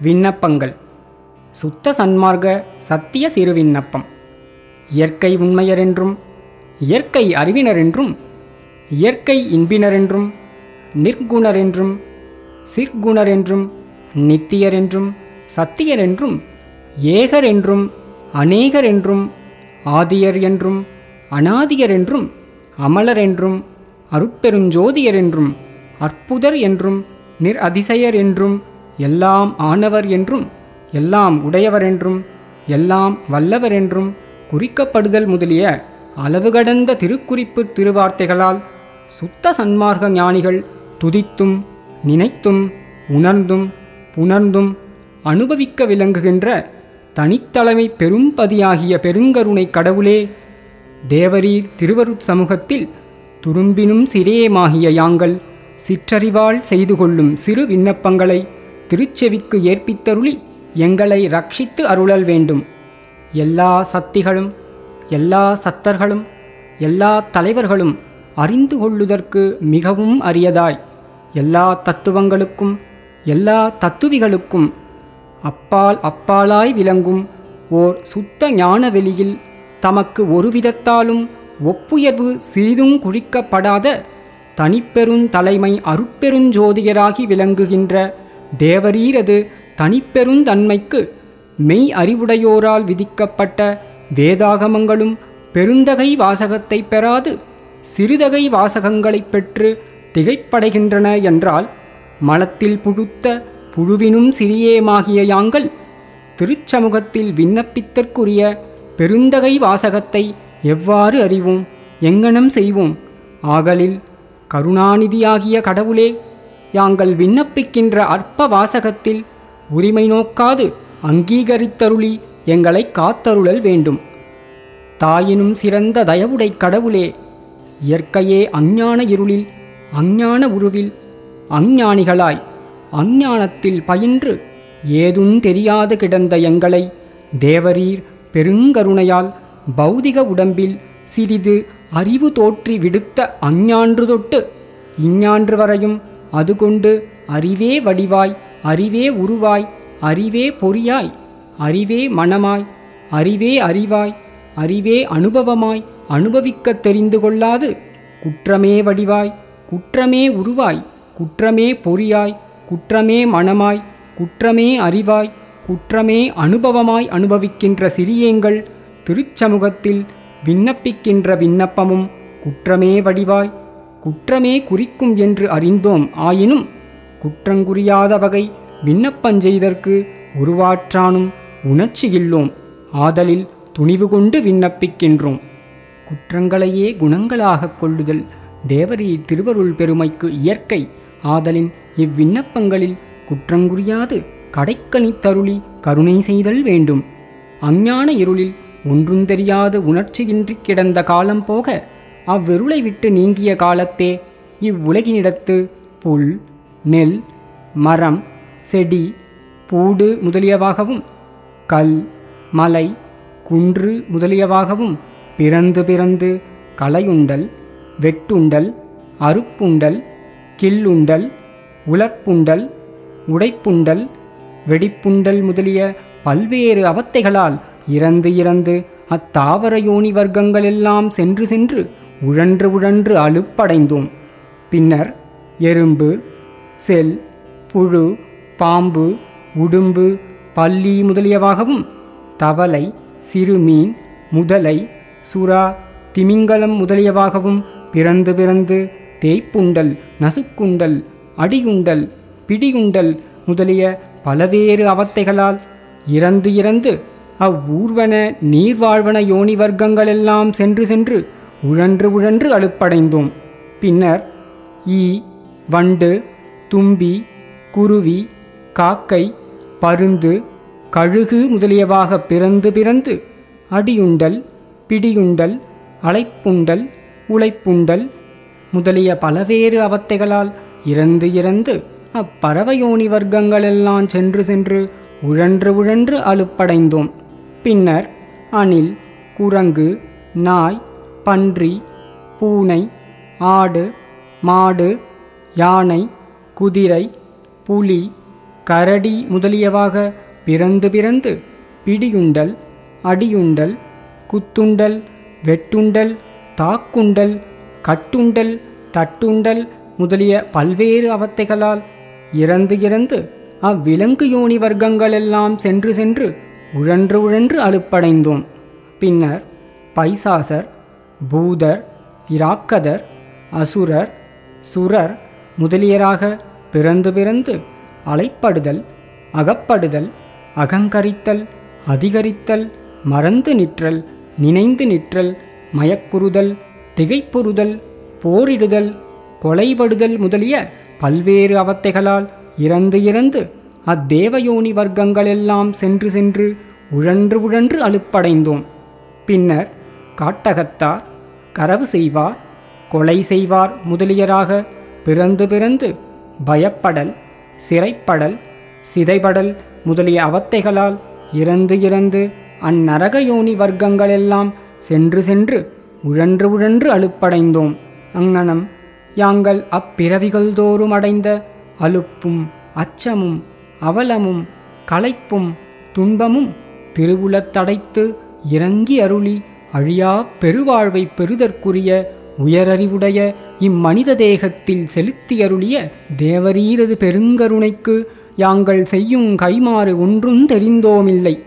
விண்ணப்பங்கள். சுத்த சன்மார்க்க சத்திய சிறு விண்ணப்பம். இயற்கை உண்மையரென்றும் இயற்கை அறிவினரென்றும் இயற்கை இன்பினரென்றும் நிற்குணரென்றும் சிற்குணரென்றும் நித்தியரென்றும் சத்தியரென்றும் அநேகர் என்றும் ஆதியர் என்றும் அனாதியரென்றும் அமலரென்றும் அருட்பெருஞ்சோதியரென்றும் அற்புதர் என்றும் நிர் அதிசயர் என்றும் எல்லாம் ஆனவர் என்றும் எல்லாம் உடையவர் என்றும் எல்லாம் வல்லவர் என்றும் குறிக்கப்படுதல் முதலிய அளவுகடந்த திருக்குறிப்பு திருவார்த்தைகளால் சுத்த சன்மார்க்க ஞானிகள் துதித்தும் நினைத்தும் உணர்ந்தும் புணர்ந்தும் அனுபவிக்க விளங்குகின்ற தனித்தலைமை பெரும்பதியாகிய பெருங்கருணை கடவுளே தேவரீர் திருவருட் சமூகத்தில் துரும்பினும் சிரேயமாகிய யாங்கள் சிற்றறிவால் செய்து கொள்ளும் சிறு விண்ணப்பங்களை திருச்செவிக்கு ஏற்பித்தருளி எங்களை ரட்சித்து அருளல் வேண்டும். எல்லா சக்திகளும் எல்லா சத்தர்களும் எல்லா தலைவர்களும் அறிந்து கொள்ளுதற்கு மிகவும் அரியதாய். எல்லா தத்துவங்களுக்கும் எல்லா தத்துவிகளுக்கும் அப்பால் அப்பாலாய் விளங்கும் ஓர் சுத்த ஞான வெளியில் தமக்கு ஒருவிதத்தாலும் ஒப்புயர்வு சிறிதும் குறிக்கப்படாத தனிப்பெருந்தலைமை அருட்பெருஞ்சோதியராகி விளங்குகின்ற தேவரீரது தனிப்பெருந்தன்மைக்கு மெய் அறிவுடையோரால் விதிக்கப்பட்ட வேதாகமங்களும் பெருந்தகை வாசகத்தை பெறாது சிறுதகை வாசகங்களைப் பெற்று திகைப்படைகின்றன என்றால் மலத்தில் புழுத்த புழுவினும் சிறியேமாகிய யாங்கள் திருச்சமூகத்தில் விண்ணப்பித்தற்குரிய பெருந்தகை வாசகத்தை எவ்வாறு அறிவோம் எங்கனம் செய்வோம்? ஆகலில் கருணாநிதியாகிய கடவுளே யாங்கள் விண்ணப்பிக்கின்ற அற்ப வாசகத்தில் உரிமை நோக்காது அங்கீகரித்தருளி எங்களை காத்தருளல் வேண்டும். தாயினும் சிறந்த தயவுடை கடவுளே இயற்கையே அஞ்ஞான இருளில் அஞ்ஞான உருவில் அஞ்ஞானிகளாய் அஞ்ஞானத்தில் பயின்று ஏதும் தெரியாது கிடந்த எங்களை தேவரீர் பெருங்கருணையால் பௌதிக உடம்பில் சிறிது அறிவு தோற்றி விடுத்த அஞ்ஞான்று தொட்டு இஞ்ஞான்று வரையும் அதுகொண்டு அறிவே வடிவாய் அறிவே உருவாய் அறிவே பொறியாய் அறிவே மனமாய் அறிவே அறிவாய் அறிவே அனுபவமாய் அனுபவிக்கத் தெரிந்து கொள்ளாது. குற்றமே வடிவாய் குற்றமே உருவாய் குற்றமே பொறியாய் குற்றமே மனமாய் குற்றமே அறிவாய் குற்றமே அனுபவமாய் அனுபவிக்கின்ற சிறியேங்கள் திருச்சமூகத்தில் விண்ணப்பிக்கின்ற விண்ணப்பமும் குற்றமே வடிவாய் குற்றமே குறிக்கும் என்று அறிந்தோம் ஆயினும் குற்றங்குறியாத வகை விண்ணப்பஞ்செய்தற்கு உருவாற்றானும் உணர்ச்சியில்லோம். ஆதலில் துணிவு கொண்டு விண்ணப்பிக்கின்றோம். குற்றங்களையே குணங்களாகக் கொள்ளுதல் தேவரி திருவருள் பெருமைக்கு இயற்கை. ஆதலின் இவ்விண்ணப்பங்களில் குற்றங்குறியாது கடைக்கணித்தருளி கருணை செய்தல் வேண்டும். அஞ்ஞான இருளில் ஒன்றுந்தெரியாத உணர்ச்சியின்றி கிடந்த காலம் போக அவ்விருளை விட்டு நீங்கிய காலத்தே இவ்வுலகினிடத்து புல் நெல் மரம் செடி பூடு முதலியவாகவும் கல் மலை குன்று முதலியவாகவும் பிறந்து பிறந்து களையுண்டல் வெட்டுண்டல் அறுப்புண்டல் கில்லுண்டல் உலர்ப்புண்டல் உடைப்புண்டல் வெடிப்புண்டல் முதலிய பல்வேறு அவத்தைகளால் இறந்து இறந்து அத்தாவர யோனி வர்க்கங்களெல்லாம் சென்று சென்று உழன்று உழன்று அலுப்படைந்தோம் பின்னர் எறும்பு செல் புழு பாம்பு உடும்பு பல்லி முதலியவாகவும் தவளை சிறுமீன் முதலை சுறா திமிங்கலம் முதலியவாகவும் பிறந்து பிறந்து தேய்ப்புண்டல் நசுக்குண்டல் அடியுண்டல் பிடியுண்டல் முதலிய பலவேறு அவத்தைகளால் இறந்து இறந்து அவ்வூர்வன நீர்வாழ்வன யோனி வர்க்கங்களெல்லாம் சென்று சென்று உழன்று உழன்று அலுப்படைந்தோம் பின்னர் ஈ வண்டு தும்பி குருவி காக்கை பருந்து கழுகு முதலியவாக பிறந்து பிறந்து அடியுண்டல் பிடியுண்டல் அலைப்புண்டல் உழைப்புண்டல் முதலிய பலவேறு அவத்தைகளால் இறந்து இறந்து அப்பறவையோனி வர்க்கங்களெல்லாம் சென்று சென்று உழன்று உழன்று அலுப்படைந்தோம் பின்னர் அணில் குரங்கு நாய் பன்றி பூனை ஆடு மாடு யானை குதிரை புலி கரடி முதலியவாக பிறந்து பிறந்து பிடியுண்டல் அடியுண்டல் குத்துண்டல் வெட்டுண்டல் தாக்குண்டல் கட்டுண்டல் தட்டுண்டல் முதலிய பல்வேறு அவத்தைகளால் இறந்து இறந்து அவ்விலங்கு யோனி வர்க்கங்களெல்லாம் சென்று சென்று உழன்று உழன்று அலுப்படைந்தோம். பின்னர் பைசாசர் பூதர் இராக்கதர் அசுரர் சுரர் முதலியராக பிறந்து பிறந்து அலைப்படுதல் அகப்படுதல் அகங்கரித்தல் அதிகரித்தல் மறந்து நிற்றல் நினைந்து நிற்றல் மயக்குறுதல் திகைப்புறுதல் போரிடுதல் கொலைபடுதல் முதலிய பல்வேறு அவத்தைகளால் இறந்து இறந்து அத்தேவயோனி வர்க்கங்களெல்லாம் சென்று சென்று உழன்று உழன்று அலுப்படைந்தோம். பின்னர் காட்டகத்தார் கரவு செய்வார் கொலை செய்வார் முதலியராக பிறந்து பிறந்து பயப்படல் சிறைப்படல் சிதைபடல் முதலிய அவத்தைகளால் இறந்து இறந்து அந்நரக யோனி வர்க்கங்களெல்லாம் சென்று சென்று உழன்று உழன்று அலுப்படைந்தோம். அங்ஙனம் யாங்கள் அப்பிறவிகள் தோறும் அடைந்த அலுப்பும் அச்சமும் அவலமும் களைப்பும் துன்பமும் திருவுளத்தடைத்து இறங்கி அருளி அழியா பெருவாழ்வை பெறுதற்குரிய உயரறிவுடைய இம்மனித தேகத்தில் செலுத்தியருளிய தேவரீரது பெருங்கருணைக்கு யாங்கள் செய்யும் கைமாறு ஒன்றும் தெரிந்தோமில்லை.